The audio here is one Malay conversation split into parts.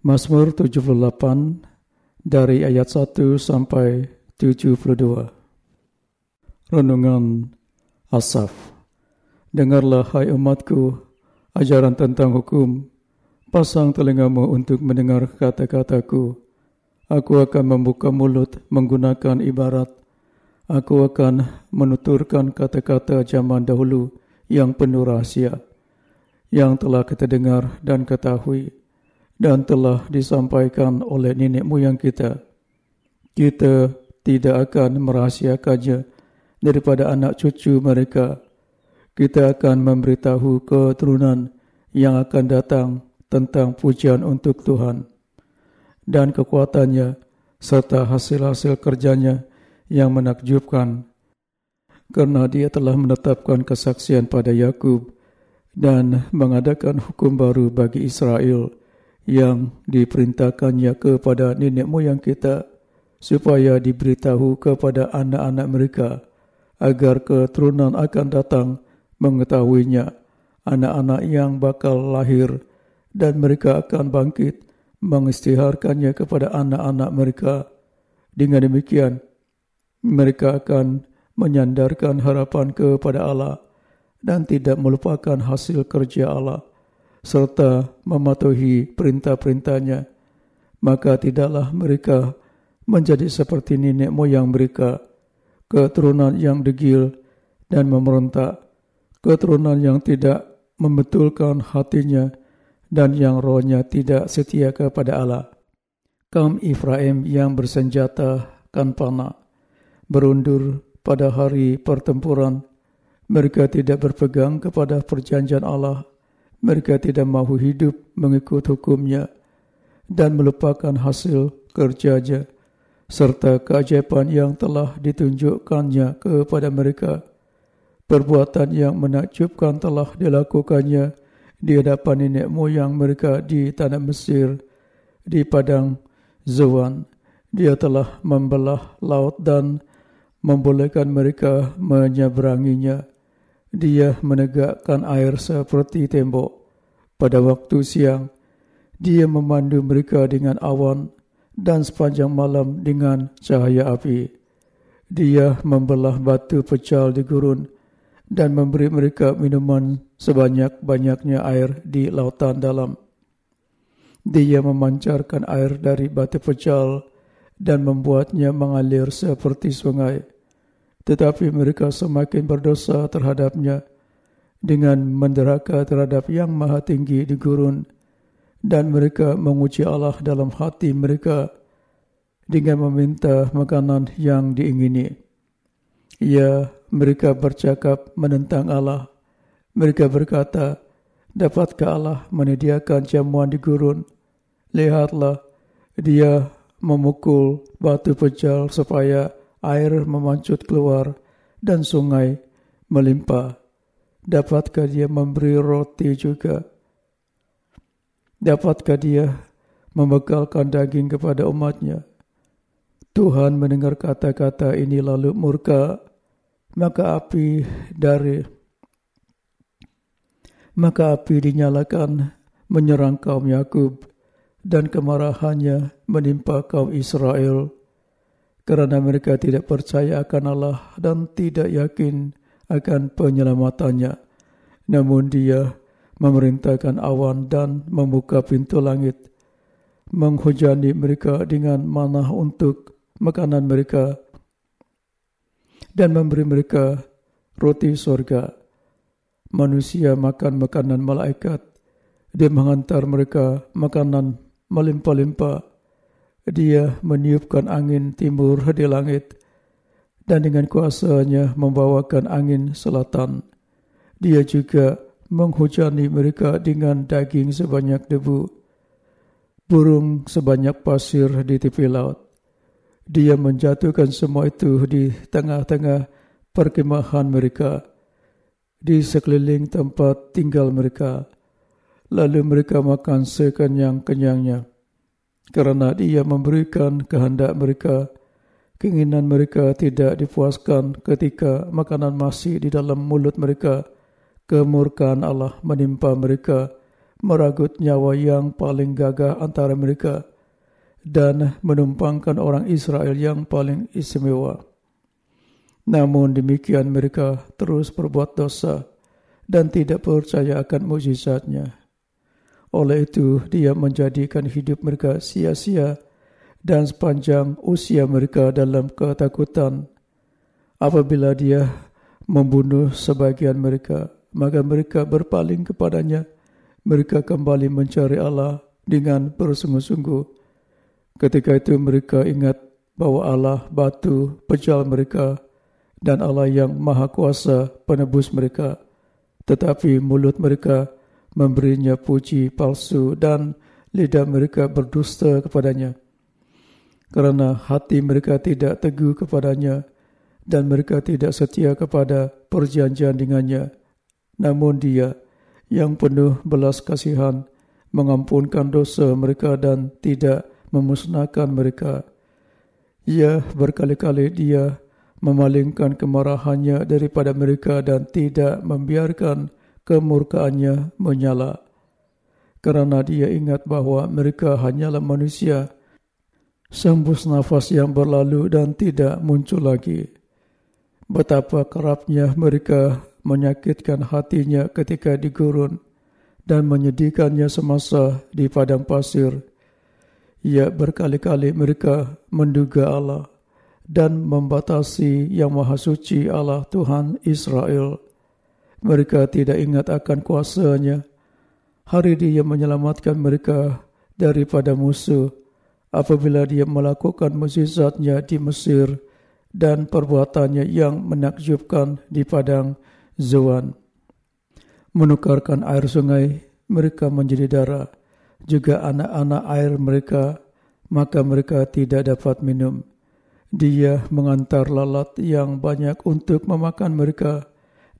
Mazmur 78 dari ayat 1 sampai 72. Renungan Asaf. Dengarlah hai umatku ajaran tentang hukum. Pasang telingamu untuk mendengar kata-kataku. Aku akan membuka mulut menggunakan ibarat. Aku akan menuturkan kata-kata zaman dahulu yang penuh rahsia. Yang telah kita dengar dan ketahui dan telah disampaikan oleh nenek moyang kita. Kita tidak akan merahsiakannya daripada anak cucu mereka. Kita akan memberitahu keturunan yang akan datang tentang pujian untuk Tuhan dan kekuatannya serta hasil-hasil kerjanya yang menakjubkan kerana dia telah menetapkan kesaksian pada Yakub dan mengadakan hukum baru bagi Israel yang diperintahkannya kepada nenek moyang kita supaya diberitahu kepada anak-anak mereka agar keturunan akan datang mengetahuinya. Anak-anak yang bakal lahir dan mereka akan bangkit mengistiharkannya kepada anak-anak mereka. Dengan demikian mereka akan menyandarkan harapan kepada Allah dan tidak melupakan hasil kerja Allah serta mematuhi perintah-perintahnya, maka tidaklah mereka menjadi seperti nenek moyang mereka, keturunan yang degil dan memerontak, keturunan yang tidak membetulkan hatinya dan yang rohnya tidak setia kepada Allah. Kam Ifraim yang bersenjata kan panah, berundur pada hari pertempuran, mereka tidak berpegang kepada perjanjian Allah mereka tidak mahu hidup mengikut hukumnya dan melupakan hasil kerjanya serta keajaiban yang telah ditunjukkannya kepada mereka. Perbuatan yang menakjubkan telah dilakukannya di hadapan nenek moyang mereka di tanah Mesir, di padang Zawan. Dia telah membelah laut dan membolehkan mereka menyeberanginya. Dia menegakkan air seperti tembok. Pada waktu siang, dia memandu mereka dengan awan dan sepanjang malam dengan cahaya api. Dia membelah batu pecal di gurun dan memberi mereka minuman sebanyak-banyaknya air di lautan dalam. Dia memancarkan air dari batu pecal dan membuatnya mengalir seperti sungai tetapi mereka semakin berdosa terhadapnya dengan menderaka terhadap yang maha tinggi di gurun dan mereka menguji Allah dalam hati mereka dengan meminta makanan yang diingini. Ya, mereka bercakap menentang Allah. Mereka berkata, dapatkah Allah menyediakan jamuan di gurun? Lihatlah, dia memukul batu pecal supaya air memancut keluar dan sungai melimpah. Dapatkah dia memberi roti juga? Dapatkah dia membekalkan daging kepada umatnya? Tuhan mendengar kata-kata ini lalu murka, maka api dari maka api dinyalakan menyerang kaum Yakub dan kemarahannya menimpa kaum Israel kerana mereka tidak percaya akan Allah dan tidak yakin akan penyelamatannya. Namun dia memerintahkan awan dan membuka pintu langit, menghujani mereka dengan manah untuk makanan mereka dan memberi mereka roti surga. Manusia makan makanan malaikat, dia menghantar mereka makanan melimpah-limpah dia meniupkan angin timur di langit dan dengan kuasanya membawakan angin selatan. Dia juga menghujani mereka dengan daging sebanyak debu, burung sebanyak pasir di tepi laut. Dia menjatuhkan semua itu di tengah-tengah perkemahan mereka, di sekeliling tempat tinggal mereka. Lalu mereka makan sekenyang-kenyangnya kerana dia memberikan kehendak mereka, keinginan mereka tidak dipuaskan ketika makanan masih di dalam mulut mereka, kemurkaan Allah menimpa mereka meragut nyawa yang paling gagah antara mereka dan menumpangkan orang Israel yang paling istimewa. Namun demikian mereka terus berbuat dosa dan tidak percaya akan mujizatnya. Oleh itu dia menjadikan hidup mereka sia-sia dan sepanjang usia mereka dalam ketakutan. Apabila dia membunuh sebagian mereka, maka mereka berpaling kepadanya. Mereka kembali mencari Allah dengan bersungguh-sungguh Ketika itu mereka ingat bahwa Allah batu pejal mereka dan Allah yang maha kuasa penebus mereka. Tetapi mulut mereka memberinya puji palsu dan lidah mereka berdusta kepadanya. Kerana hati mereka tidak teguh kepadanya dan mereka tidak setia kepada perjanjian dengannya. Namun dia yang penuh belas kasihan mengampunkan dosa mereka dan tidak memusnahkan mereka. Ia berkali-kali dia memalingkan kemarahannya daripada mereka dan tidak membiarkan kemurkaannya menyala. Kerana dia ingat bahawa mereka hanyalah manusia, sembus nafas yang berlalu dan tidak muncul lagi. Betapa kerapnya mereka menyakitkan hatinya ketika digurun dan menyedihkannya semasa di padang pasir. Ya berkali-kali mereka menduga Allah dan membatasi yang maha suci Allah Tuhan Israel. Mereka tidak ingat akan kuasanya. Hari dia menyelamatkan mereka daripada musuh apabila dia melakukan mukjizatnya di Mesir dan perbuatannya yang menakjubkan di padang Zuan. Menukarkan air sungai mereka menjadi darah juga anak-anak air mereka, maka mereka tidak dapat minum. Dia mengantar lalat yang banyak untuk memakan mereka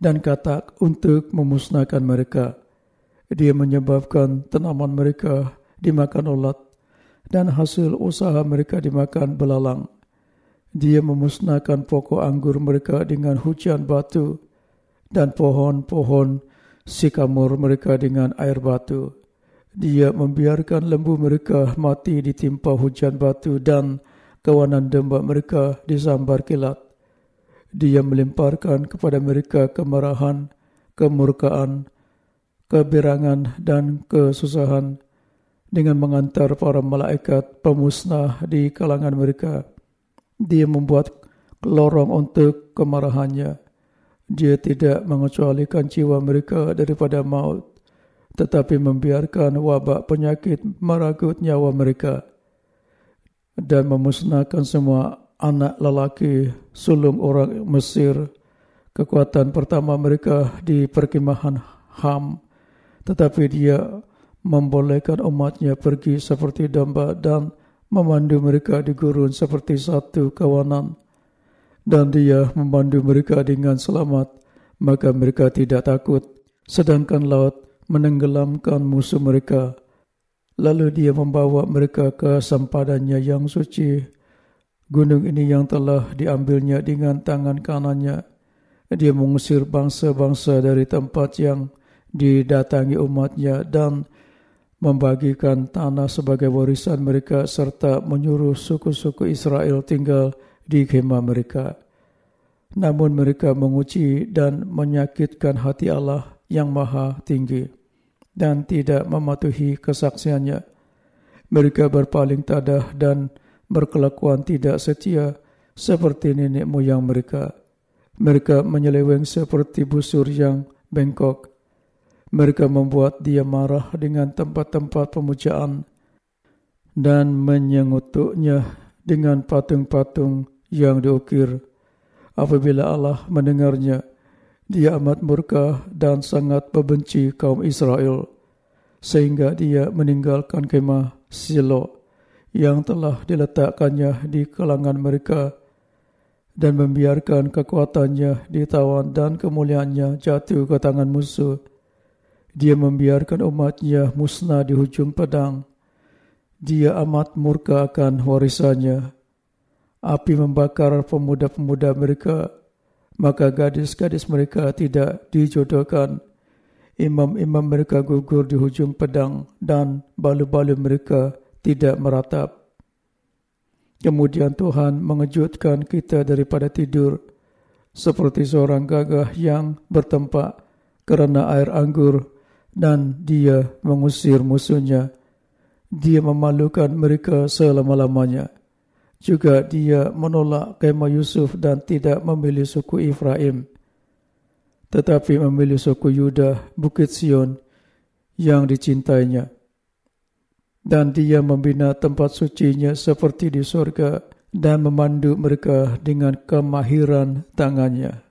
dan katak untuk memusnahkan mereka. Dia menyebabkan tanaman mereka dimakan ulat dan hasil usaha mereka dimakan belalang. Dia memusnahkan pokok anggur mereka dengan hujan batu dan pohon-pohon sikamur mereka dengan air batu. Dia membiarkan lembu mereka mati ditimpa hujan batu dan kawanan domba mereka disambar kilat. Dia melemparkan kepada mereka kemarahan, kemurkaan, keberangan dan kesusahan dengan mengantar para malaikat pemusnah di kalangan mereka. Dia membuat lorong untuk kemarahannya. Dia tidak mengecualikan jiwa mereka daripada maut tetapi membiarkan wabak penyakit meragut nyawa mereka dan memusnahkan semua anak lelaki sulung orang Mesir. Kekuatan pertama mereka di perkemahan Ham, tetapi dia membolehkan umatnya pergi seperti domba dan memandu mereka di gurun seperti satu kawanan. Dan dia memandu mereka dengan selamat, maka mereka tidak takut. Sedangkan laut menenggelamkan musuh mereka. Lalu dia membawa mereka ke sempadannya yang suci. Gunung ini yang telah diambilnya dengan tangan kanannya. Dia mengusir bangsa-bangsa dari tempat yang didatangi umatnya dan membagikan tanah sebagai warisan mereka serta menyuruh suku-suku Israel tinggal di kemah mereka. Namun mereka menguci dan menyakitkan hati Allah yang maha tinggi dan tidak mematuhi kesaksiannya. Mereka berpaling tadah dan berkelakuan tidak setia seperti nenek moyang mereka. Mereka menyeleweng seperti busur yang bengkok. Mereka membuat dia marah dengan tempat-tempat pemujaan dan menyengutuknya dengan patung-patung yang diukir. Apabila Allah mendengarnya, dia amat murka dan sangat membenci kaum Israel sehingga dia meninggalkan kemah Silo yang telah diletakkannya di kalangan mereka dan membiarkan kekuatannya ditawan dan kemuliaannya jatuh ke tangan musuh. Dia membiarkan umatnya musnah di hujung pedang. Dia amat murka akan warisannya. Api membakar pemuda-pemuda mereka maka gadis-gadis mereka tidak dijodohkan. imam-imam mereka gugur di hujung pedang dan balu-balu mereka tidak meratap. Kemudian Tuhan mengejutkan kita daripada tidur seperti seorang gagah yang bertempat kerana air anggur dan dia mengusir musuhnya. Dia memalukan mereka selama-lamanya. Juga dia menolak kemah Yusuf dan tidak memilih suku Ephraim tetapi memilih suku Yuda, Bukit Sion yang dicintainya. Dan dia membina tempat sucinya seperti di surga dan memandu mereka dengan kemahiran tangannya.